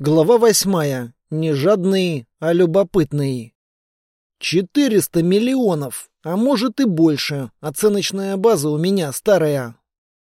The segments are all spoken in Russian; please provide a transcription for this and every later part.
Глава восьмая. Не жадный, а любопытный. Четыреста миллионов, а может и больше. Оценочная база у меня старая.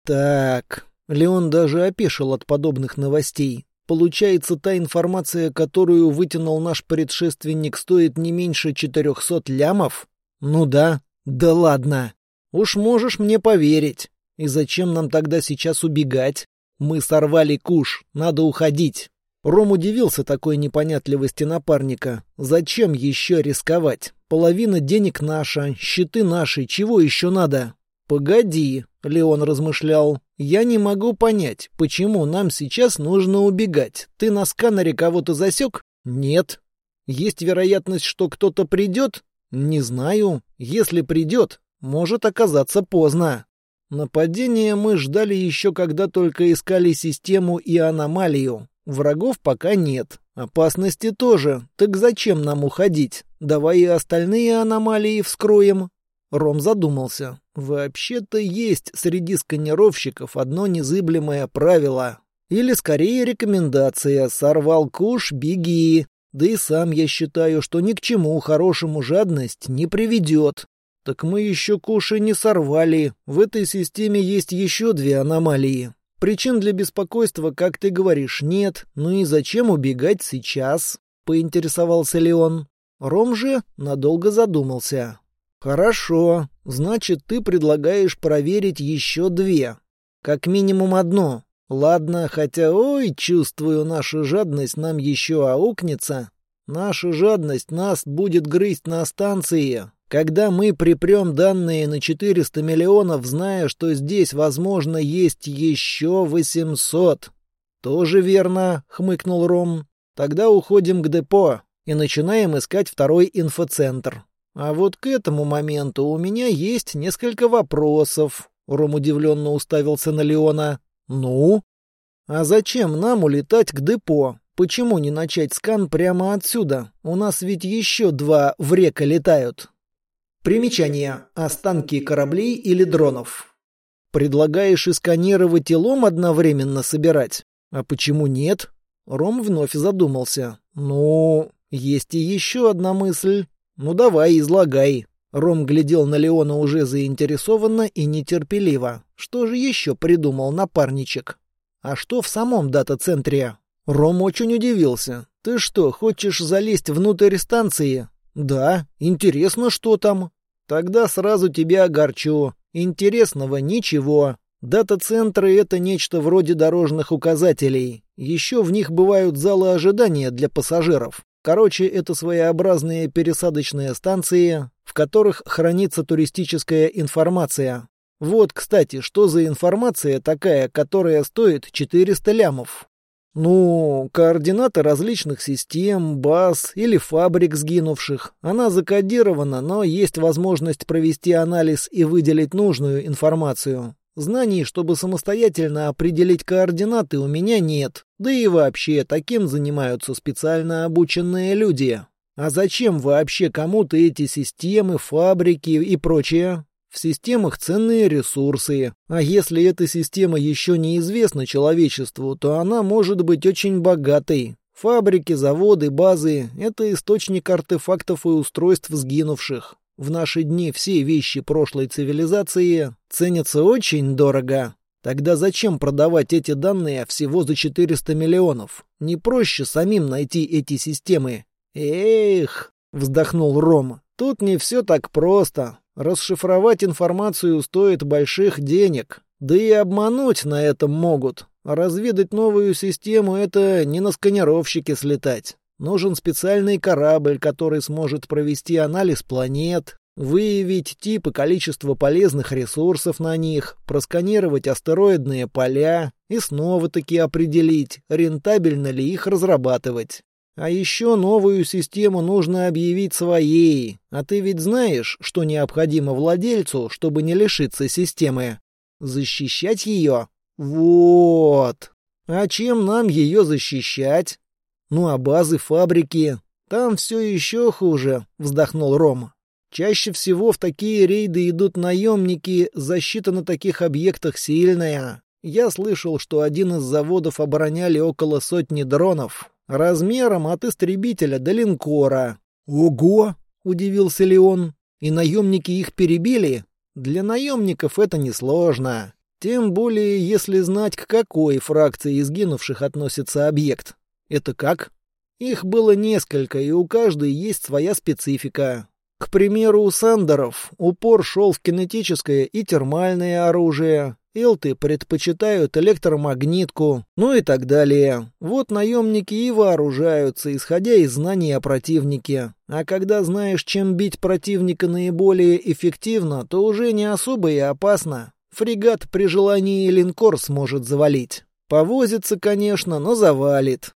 Так, Леон даже опешил от подобных новостей. Получается, та информация, которую вытянул наш предшественник, стоит не меньше четырехсот лямов? Ну да. Да ладно. Уж можешь мне поверить. И зачем нам тогда сейчас убегать? Мы сорвали куш, надо уходить. Ром удивился такой непонятливости напарника. Зачем еще рисковать? Половина денег наша, щиты наши, чего еще надо? Погоди, Леон размышлял. Я не могу понять, почему нам сейчас нужно убегать. Ты на сканере кого-то засек? Нет. Есть вероятность, что кто-то придет? Не знаю. Если придет, может оказаться поздно. Нападение мы ждали еще когда только искали систему и аномалию. Врагов пока нет. Опасности тоже. Так зачем нам уходить? Давай и остальные аномалии вскроем. Ром задумался. Вообще-то есть среди сканировщиков одно незыблемое правило. Или скорее рекомендация «сорвал куш, беги». Да и сам я считаю, что ни к чему хорошему жадность не приведет. Так мы еще куши не сорвали. В этой системе есть еще две аномалии. Причин для беспокойства, как ты говоришь, нет. Ну и зачем убегать сейчас? Поинтересовался Леон. Ром же надолго задумался. Хорошо. Значит, ты предлагаешь проверить еще две. Как минимум одно. Ладно, хотя, ой, чувствую, наша жадность нам еще аукнется. Наша жадность нас будет грызть на станции, когда мы припрем данные на 400 миллионов, зная, что здесь, возможно, есть еще 800. Тоже верно, хмыкнул Ром. Тогда уходим к депо и начинаем искать второй инфоцентр. А вот к этому моменту у меня есть несколько вопросов. Ром удивленно уставился на Леона. Ну? А зачем нам улетать к депо? Почему не начать скан прямо отсюда? У нас ведь еще два в река летают. Примечание. Останки кораблей или дронов. Предлагаешь и сканировать, и лом одновременно собирать? А почему нет? Ром вновь задумался. Ну, есть и еще одна мысль. Ну давай, излагай. Ром глядел на Леона уже заинтересованно и нетерпеливо. Что же еще придумал напарничек? А что в самом дата-центре? Ром очень удивился. Ты что, хочешь залезть внутрь станции? Да, интересно, что там. Тогда сразу тебя огорчу. Интересного ничего. Дата-центры — это нечто вроде дорожных указателей. Еще в них бывают залы ожидания для пассажиров. Короче, это своеобразные пересадочные станции, в которых хранится туристическая информация. Вот, кстати, что за информация такая, которая стоит 400 лямов? Ну, координаты различных систем, баз или фабрик сгинувших. Она закодирована, но есть возможность провести анализ и выделить нужную информацию. Знаний, чтобы самостоятельно определить координаты, у меня нет. Да и вообще, таким занимаются специально обученные люди. А зачем вообще кому-то эти системы, фабрики и прочее? В системах ценные ресурсы, а если эта система еще неизвестна человечеству, то она может быть очень богатой. Фабрики, заводы, базы — это источник артефактов и устройств сгинувших. В наши дни все вещи прошлой цивилизации ценятся очень дорого. Тогда зачем продавать эти данные всего за 400 миллионов? Не проще самим найти эти системы? Эх, вздохнул Ром, тут не все так просто. Расшифровать информацию стоит больших денег. Да и обмануть на этом могут. Разведать новую систему — это не на сканировщике слетать. Нужен специальный корабль, который сможет провести анализ планет, выявить тип и количество полезных ресурсов на них, просканировать астероидные поля и снова-таки определить, рентабельно ли их разрабатывать. А еще новую систему нужно объявить своей. А ты ведь знаешь, что необходимо владельцу, чтобы не лишиться системы? Защищать ее? Вот. А чем нам ее защищать? Ну а базы, фабрики? Там все еще хуже, вздохнул Ром. Чаще всего в такие рейды идут наемники, защита на таких объектах сильная. Я слышал, что один из заводов обороняли около сотни дронов. Размером от истребителя до линкора. «Ого!» — удивился Леон. «И наемники их перебили? Для наемников это несложно. Тем более, если знать, к какой фракции изгинувших относится объект. Это как? Их было несколько, и у каждой есть своя специфика. К примеру, у Сандеров упор шел в кинетическое и термальное оружие, Элты предпочитают электромагнитку, ну и так далее. Вот наемники и вооружаются, исходя из знаний о противнике. А когда знаешь, чем бить противника наиболее эффективно, то уже не особо и опасно. Фрегат при желании линкор сможет завалить. Повозится, конечно, но завалит.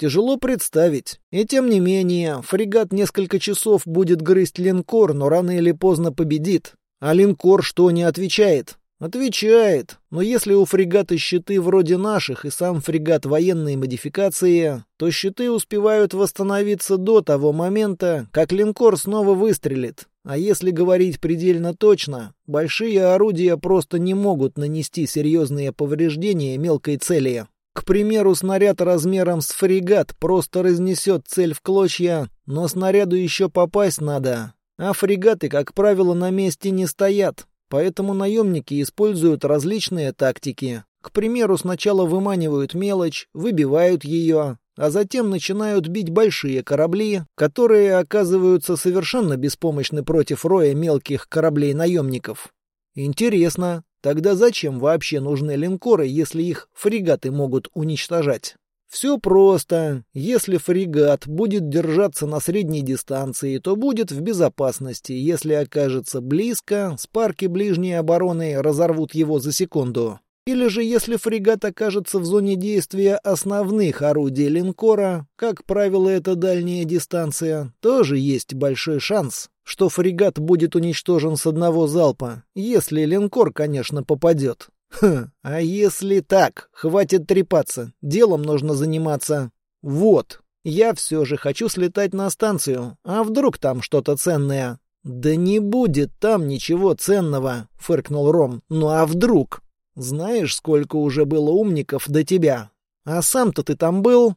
Тяжело представить. И тем не менее, фрегат несколько часов будет грызть линкор, но рано или поздно победит. А линкор что не отвечает? Отвечает. Но если у фрегата щиты вроде наших и сам фрегат военной модификации, то щиты успевают восстановиться до того момента, как линкор снова выстрелит. А если говорить предельно точно, большие орудия просто не могут нанести серьезные повреждения мелкой цели. К примеру, снаряд размером с фрегат просто разнесет цель в клочья, но снаряду еще попасть надо. А фрегаты, как правило, на месте не стоят, поэтому наемники используют различные тактики. К примеру, сначала выманивают мелочь, выбивают ее, а затем начинают бить большие корабли, которые оказываются совершенно беспомощны против роя мелких кораблей-наемников. Интересно, Тогда зачем вообще нужны линкоры, если их фрегаты могут уничтожать? Все просто. Если фрегат будет держаться на средней дистанции, то будет в безопасности. Если окажется близко, спарки ближней обороны разорвут его за секунду. Или же если фрегат окажется в зоне действия основных орудий линкора, как правило, это дальняя дистанция, тоже есть большой шанс, что фрегат будет уничтожен с одного залпа, если линкор, конечно, попадет. Хм, а если так? Хватит трепаться, делом нужно заниматься. Вот, я все же хочу слетать на станцию, а вдруг там что-то ценное? «Да не будет там ничего ценного», — фыркнул Ром. «Ну а вдруг?» Знаешь, сколько уже было умников до тебя? А сам-то ты там был?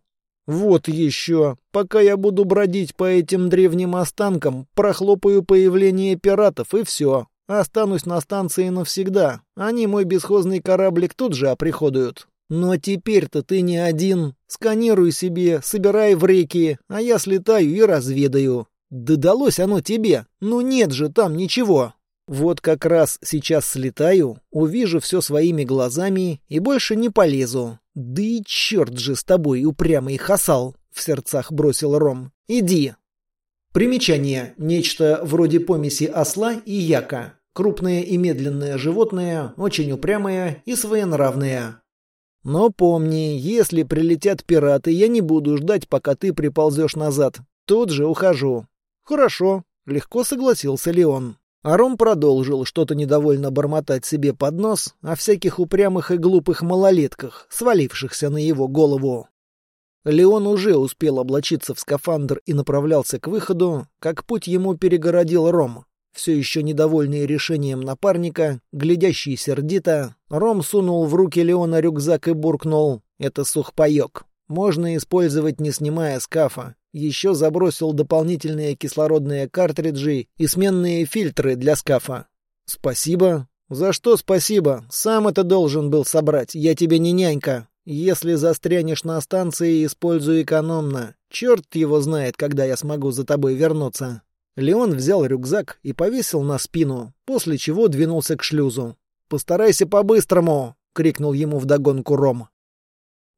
Вот еще. Пока я буду бродить по этим древним останкам, прохлопаю появление пиратов и все. Останусь на станции навсегда. Они мой бесхозный кораблик тут же оприходуют. Но теперь-то ты не один. Сканируй себе, собирай в реки, а я слетаю и разведаю. Да далось оно тебе. Ну нет же там ничего. Вот как раз сейчас слетаю, увижу все своими глазами и больше не полезу. Да и черт же с тобой, упрямый хасал, в сердцах бросил Ром. Иди. Примечание. Нечто вроде помеси осла и яка. Крупное и медленное животное, очень упрямое и своенравное. Но помни, если прилетят пираты, я не буду ждать, пока ты приползешь назад. Тут же ухожу. Хорошо, легко согласился Леон. Аром продолжил что-то недовольно бормотать себе под нос о всяких упрямых и глупых малолетках, свалившихся на его голову. Леон уже успел облачиться в скафандр и направлялся к выходу, как путь ему перегородил Ром. Все еще недовольный решением напарника, глядящий сердито, Ром сунул в руки Леона рюкзак и буркнул «Это сухпайок. Можно использовать, не снимая скафа. Еще забросил дополнительные кислородные картриджи и сменные фильтры для скафа. «Спасибо». «За что спасибо? Сам это должен был собрать. Я тебе не нянька. Если застрянешь на станции, используй экономно. Черт его знает, когда я смогу за тобой вернуться». Леон взял рюкзак и повесил на спину, после чего двинулся к шлюзу. «Постарайся по-быстрому!» — крикнул ему вдогонку Ром.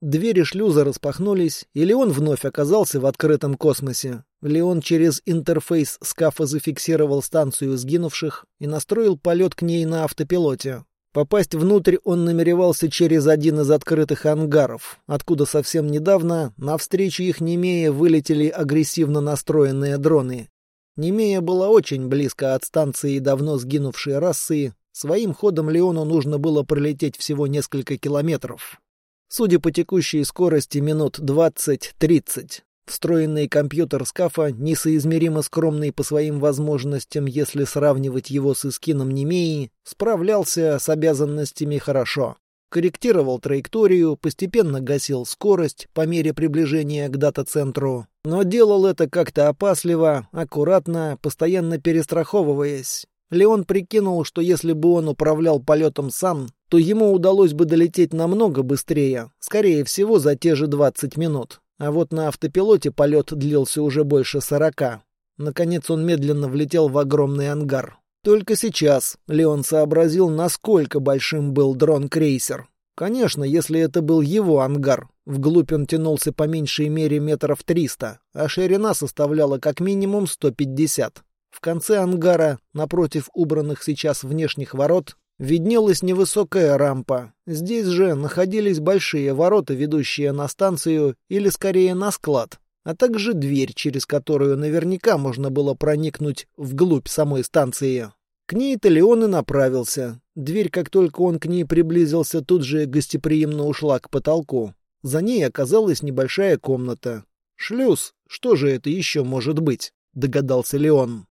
Двери шлюза распахнулись, и Леон вновь оказался в открытом космосе. Леон через интерфейс скафа зафиксировал станцию сгинувших и настроил полет к ней на автопилоте. Попасть внутрь он намеревался через один из открытых ангаров, откуда совсем недавно навстречу их Немея вылетели агрессивно настроенные дроны. Немея была очень близко от станции давно сгинувшей расы, своим ходом Леону нужно было пролететь всего несколько километров. Судя по текущей скорости минут 20-30. Встроенный компьютер скафа, несоизмеримо скромный по своим возможностям, если сравнивать его с эскином Немеи, справлялся с обязанностями хорошо. Корректировал траекторию, постепенно гасил скорость по мере приближения к дата-центру. Но делал это как-то опасливо, аккуратно, постоянно перестраховываясь. Леон прикинул, что если бы он управлял полетом сам, то ему удалось бы долететь намного быстрее, скорее всего, за те же 20 минут. А вот на автопилоте полет длился уже больше сорока. Наконец он медленно влетел в огромный ангар. Только сейчас Леон сообразил, насколько большим был дрон-крейсер. Конечно, если это был его ангар. Вглубь он тянулся по меньшей мере метров триста, а ширина составляла как минимум сто пятьдесят. В конце ангара, напротив убранных сейчас внешних ворот, виднелась невысокая рампа. Здесь же находились большие ворота, ведущие на станцию или скорее на склад, а также дверь, через которую наверняка можно было проникнуть вглубь самой станции. К ней-то Леон и направился. Дверь, как только он к ней приблизился, тут же гостеприимно ушла к потолку. За ней оказалась небольшая комната. «Шлюз, что же это еще может быть?» — догадался Леон.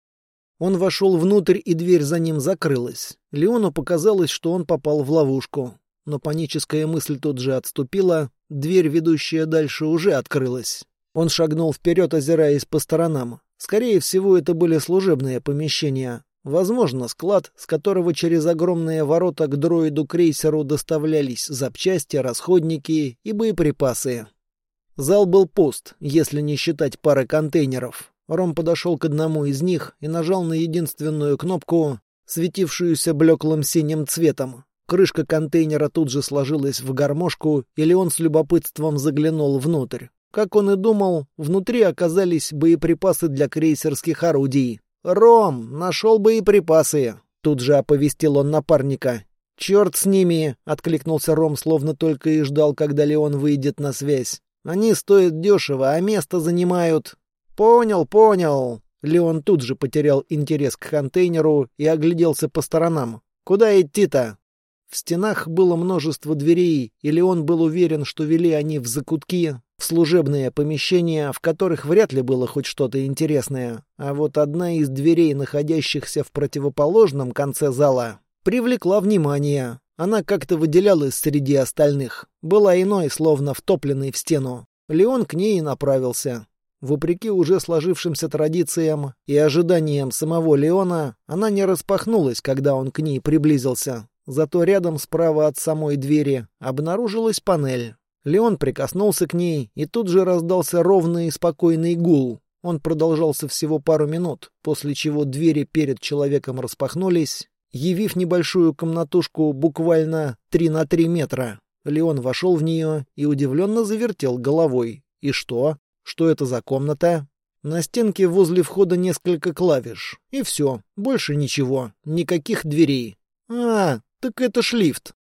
Он вошел внутрь, и дверь за ним закрылась. Леону показалось, что он попал в ловушку. Но паническая мысль тут же отступила, дверь, ведущая дальше, уже открылась. Он шагнул вперед, озираясь по сторонам. Скорее всего, это были служебные помещения. Возможно, склад, с которого через огромные ворота к дроиду-крейсеру доставлялись запчасти, расходники и боеприпасы. Зал был пуст, если не считать пары контейнеров. Ром подошел к одному из них и нажал на единственную кнопку, светившуюся блеклым синим цветом. Крышка контейнера тут же сложилась в гармошку, и Леон с любопытством заглянул внутрь. Как он и думал, внутри оказались боеприпасы для крейсерских орудий. «Ром, нашел боеприпасы!» Тут же оповестил он напарника. «Черт с ними!» — откликнулся Ром, словно только и ждал, когда Леон выйдет на связь. «Они стоят дешево, а место занимают...» «Понял, понял!» Леон тут же потерял интерес к контейнеру и огляделся по сторонам. «Куда идти-то?» В стенах было множество дверей, и Леон был уверен, что вели они в закутки, в служебные помещения, в которых вряд ли было хоть что-то интересное. А вот одна из дверей, находящихся в противоположном конце зала, привлекла внимание. Она как-то выделялась среди остальных. Была иной, словно втопленной в стену. Леон к ней и направился. Вопреки уже сложившимся традициям и ожиданиям самого Леона, она не распахнулась, когда он к ней приблизился. Зато рядом справа от самой двери обнаружилась панель. Леон прикоснулся к ней, и тут же раздался ровный и спокойный гул. Он продолжался всего пару минут, после чего двери перед человеком распахнулись, явив небольшую комнатушку буквально 3 на 3 метра. Леон вошел в нее и удивленно завертел головой. И что? Что это за комната? На стенке возле входа несколько клавиш. И все. Больше ничего. Никаких дверей. А, так это ж лифт.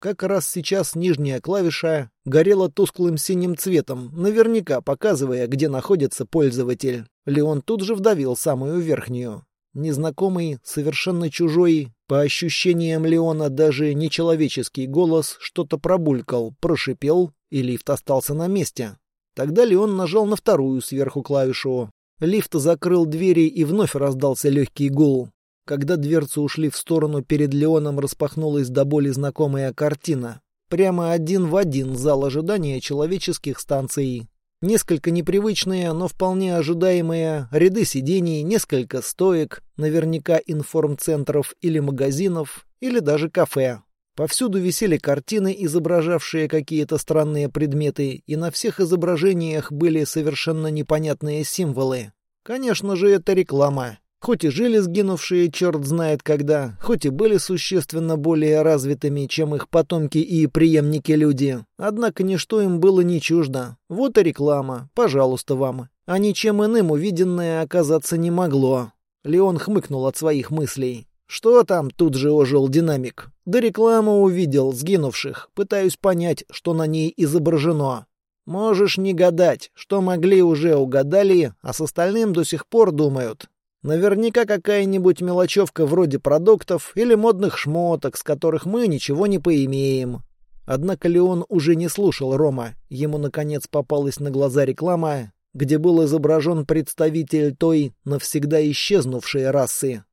Как раз сейчас нижняя клавиша горела тусклым синим цветом, наверняка показывая, где находится пользователь. Леон тут же вдавил самую верхнюю. Незнакомый, совершенно чужой, по ощущениям Леона даже нечеловеческий голос что-то пробулькал, прошипел, и лифт остался на месте. Тогда Леон нажал на вторую сверху клавишу. Лифт закрыл двери, и вновь раздался легкий гул. Когда дверцы ушли в сторону, перед Леоном распахнулась до боли знакомая картина. Прямо один в один зал ожидания человеческих станций. Несколько непривычные, но вполне ожидаемые ряды сидений, несколько стоек, наверняка информцентров или магазинов, или даже кафе. Повсюду висели картины, изображавшие какие-то странные предметы, и на всех изображениях были совершенно непонятные символы. Конечно же, это реклама. Хоть и жили сгинувшие черт знает когда, хоть и были существенно более развитыми, чем их потомки и преемники люди, однако ничто им было не чуждо. Вот и реклама, пожалуйста вам. А ничем иным увиденное оказаться не могло. Леон хмыкнул от своих мыслей. «Что там?» — тут же ожил динамик. «Да рекламу увидел, сгинувших. Пытаюсь понять, что на ней изображено. Можешь не гадать, что могли уже угадали, а с остальным до сих пор думают. Наверняка какая-нибудь мелочевка вроде продуктов или модных шмоток, с которых мы ничего не поимеем. Однако Леон уже не слушал Рома. Ему, наконец, попалась на глаза реклама, где был изображен представитель той навсегда исчезнувшей расы.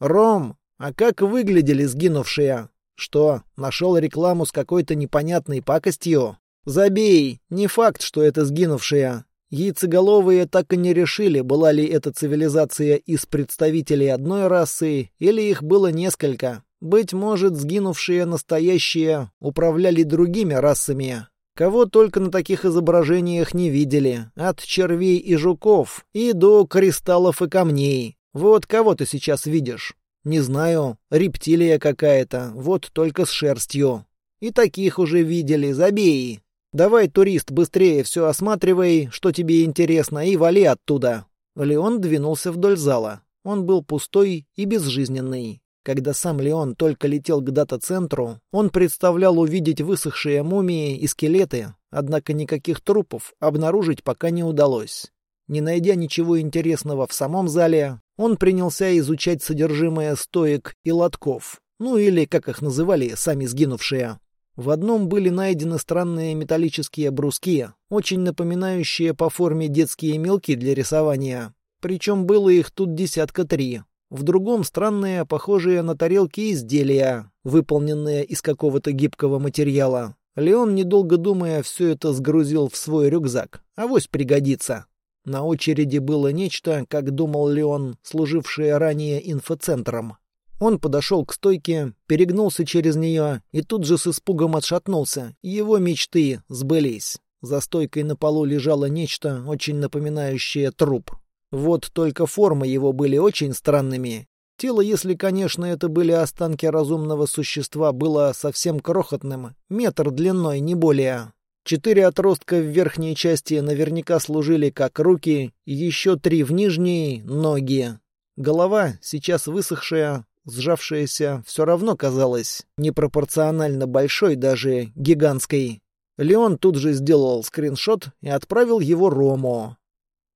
«Ром, а как выглядели сгинувшие? Что, нашел рекламу с какой-то непонятной пакостью? Забей, не факт, что это сгинувшая. Яйцеголовые так и не решили, была ли эта цивилизация из представителей одной расы, или их было несколько. Быть может, сгинувшие настоящие управляли другими расами. Кого только на таких изображениях не видели, от червей и жуков и до кристаллов и камней. Вот кого ты сейчас видишь? Не знаю, рептилия какая-то, вот только с шерстью. И таких уже видели, забей. Давай, турист, быстрее все осматривай, что тебе интересно, и вали оттуда. Леон двинулся вдоль зала. Он был пустой и безжизненный. Когда сам Леон только летел к дата-центру, он представлял увидеть высохшие мумии и скелеты, однако никаких трупов обнаружить пока не удалось. Не найдя ничего интересного в самом зале, он принялся изучать содержимое стоек и лотков, ну или, как их называли сами сгинувшие. В одном были найдены странные металлические бруски, очень напоминающие по форме детские мелки для рисования. Причем было их тут десятка три. В другом странные, похожие на тарелки изделия, выполненные из какого-то гибкого материала. Леон, недолго думая, все это сгрузил в свой рюкзак. Авось пригодится. На очереди было нечто, как думал Леон, служившее ранее инфоцентром. Он подошел к стойке, перегнулся через нее и тут же с испугом отшатнулся. Его мечты сбылись. За стойкой на полу лежало нечто, очень напоминающее труп. Вот только формы его были очень странными. Тело, если, конечно, это были останки разумного существа, было совсем крохотным, метр длиной, не более. Четыре отростка в верхней части наверняка служили как руки, еще три в нижней — ноги. Голова, сейчас высохшая, сжавшаяся, все равно казалась непропорционально большой, даже гигантской. Леон тут же сделал скриншот и отправил его Рому.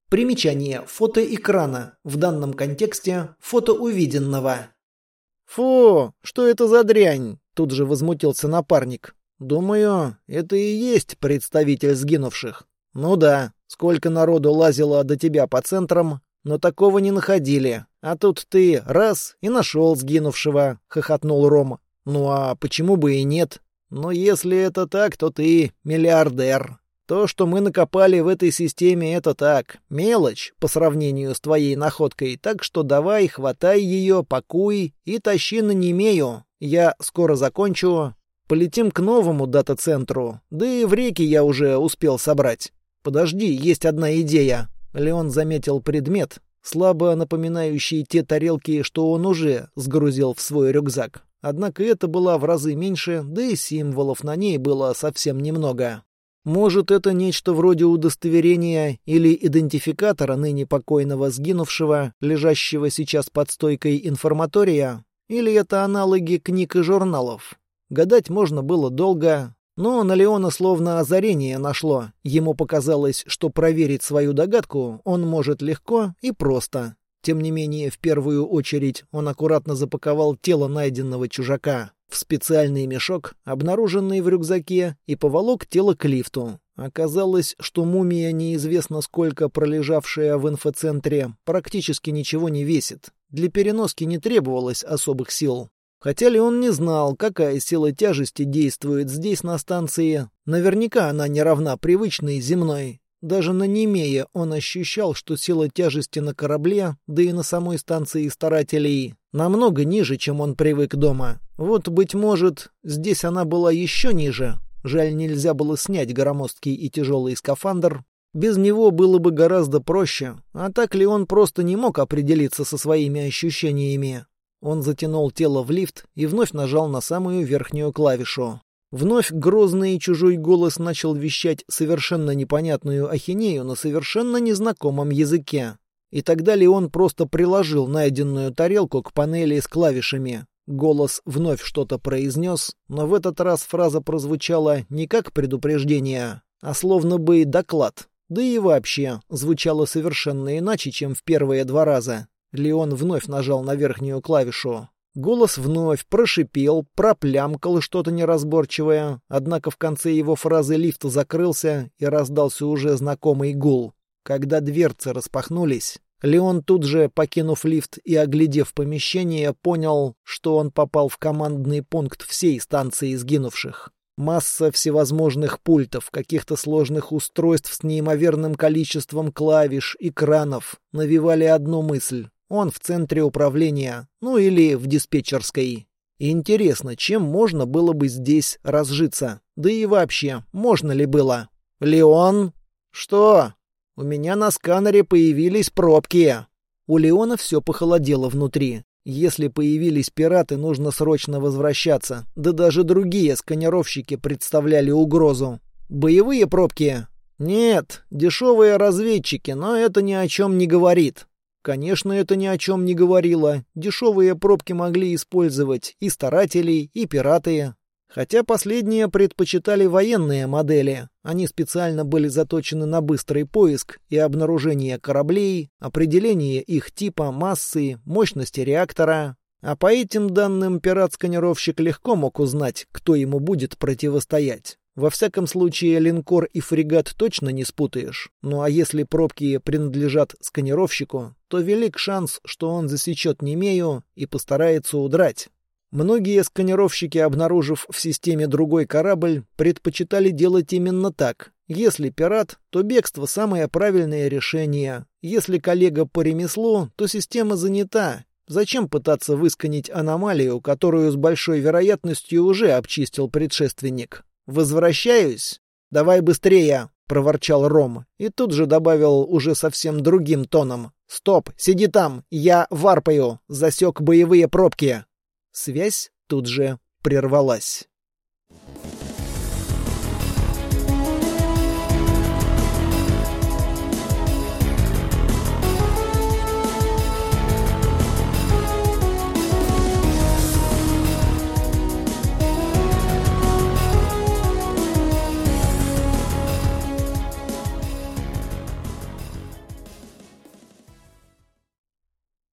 Примечание. Фото экрана. В данном контексте фото увиденного. «Фу, что это за дрянь?» — тут же возмутился напарник. «Думаю, это и есть представитель сгинувших. Ну да, сколько народу лазило до тебя по центрам, но такого не находили. А тут ты раз и нашел сгинувшего», — хохотнул Ром. «Ну а почему бы и нет? Но если это так, то ты миллиардер. То, что мы накопали в этой системе, это так, мелочь по сравнению с твоей находкой, так что давай, хватай ее, пакуй и тащи на Немею. Я скоро закончу. Полетим к новому дата-центру, да и в реки я уже успел собрать. Подожди, есть одна идея. Леон заметил предмет, слабо напоминающий те тарелки, что он уже сгрузил в свой рюкзак. Однако это была в разы меньше, да и символов на ней было совсем немного. Может, это нечто вроде удостоверения или идентификатора ныне покойного сгинувшего, лежащего сейчас под стойкой информатория? Или это аналоги книг и журналов? Гадать можно было долго, но на Леона словно озарение нашло. Ему показалось, что проверить свою догадку он может легко и просто. Тем не менее, в первую очередь он аккуратно запаковал тело найденного чужака в специальный мешок, обнаруженный в рюкзаке, и поволок тело к лифту. Оказалось, что мумия, неизвестно сколько пролежавшая в инфоцентре, практически ничего не весит. Для переноски не требовалось особых сил. Хотя ли он не знал, какая сила тяжести действует здесь на станции, наверняка она не равна привычной земной. Даже на Немее он ощущал, что сила тяжести на корабле, да и на самой станции старателей, намного ниже, чем он привык дома. Вот, быть может, здесь она была еще ниже. Жаль, нельзя было снять громоздкий и тяжелый скафандр. Без него было бы гораздо проще, а так ли он просто не мог определиться со своими ощущениями. Он затянул тело в лифт и вновь нажал на самую верхнюю клавишу. Вновь грозный и чужой голос начал вещать совершенно непонятную ахинею на совершенно незнакомом языке. И тогда Леон просто приложил найденную тарелку к панели с клавишами. Голос вновь что-то произнес, но в этот раз фраза прозвучала не как предупреждение, а словно бы доклад. Да и вообще, звучало совершенно иначе, чем в первые два раза. Леон вновь нажал на верхнюю клавишу. Голос вновь прошипел, проплямкал что-то неразборчивое, однако в конце его фразы лифт закрылся и раздался уже знакомый гул. Когда дверцы распахнулись, Леон тут же, покинув лифт и оглядев помещение, понял, что он попал в командный пункт всей станции сгинувших. Масса всевозможных пультов, каких-то сложных устройств с неимоверным количеством клавиш, экранов навевали одну мысль. Он в центре управления, ну или в диспетчерской. Интересно, чем можно было бы здесь разжиться? Да и вообще, можно ли было? «Леон?» «Что?» «У меня на сканере появились пробки». У Леона все похолодело внутри. Если появились пираты, нужно срочно возвращаться. Да даже другие сканировщики представляли угрозу. Боевые пробки? Нет, дешевые разведчики, но это ни о чем не говорит. Конечно, это ни о чем не говорило. Дешевые пробки могли использовать и старатели, и пираты. Хотя последние предпочитали военные модели. Они специально были заточены на быстрый поиск и обнаружение кораблей, определение их типа, массы, мощности реактора. А по этим данным пират-сканировщик легко мог узнать, кто ему будет противостоять. Во всяком случае, линкор и фрегат точно не спутаешь. Ну а если пробки принадлежат сканировщику, то велик шанс, что он засечет Немею и постарается удрать. Многие сканировщики, обнаружив в системе другой корабль, предпочитали делать именно так. Если пират, то бегство самое правильное решение. Если коллега по ремеслу, то система занята. Зачем пытаться высканить аномалию, которую с большой вероятностью уже обчистил предшественник? Возвращаюсь. Давай быстрее, проворчал Ром и тут же добавил уже совсем другим тоном: "Стоп, сиди там, я варпаю, засек боевые пробки". Связь тут же прервалась.